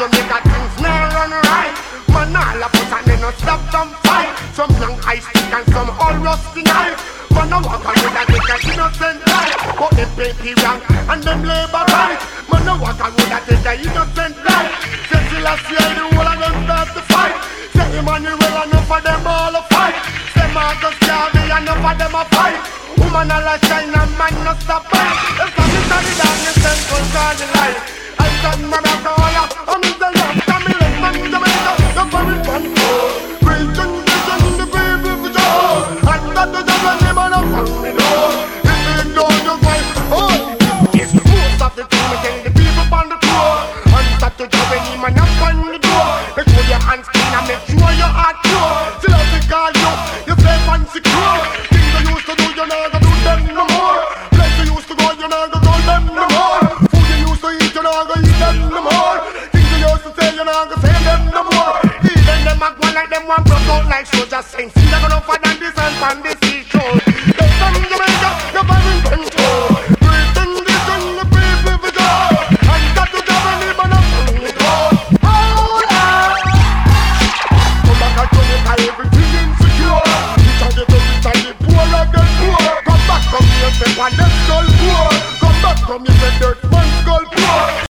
Jamaica things now run right. Man, all of us and they no stop them fight. Some young ice stick and some all rusty knife. Man, I walk with a take a innocent life. But they pay the rank and them labor right. Man, I walk with a take a innocent life. Say till I see the whole of them start to fight. Say Emmanuel enough of them all a fight. Say Marcus Garvey enough of them a fight. Woman all a shine and man no stop fight. If I'm in the darkness, then control the light. I stand man a caller, I'm in of of the time I. And start to job any man up on the. Make sure your hands clean and make like them one broke out like soldiers see them gonna fight and this and pan this seashore. They from Jamaica, very control. Hold. Come everything insecure. Rich the poor poor. Come back, come here, poor.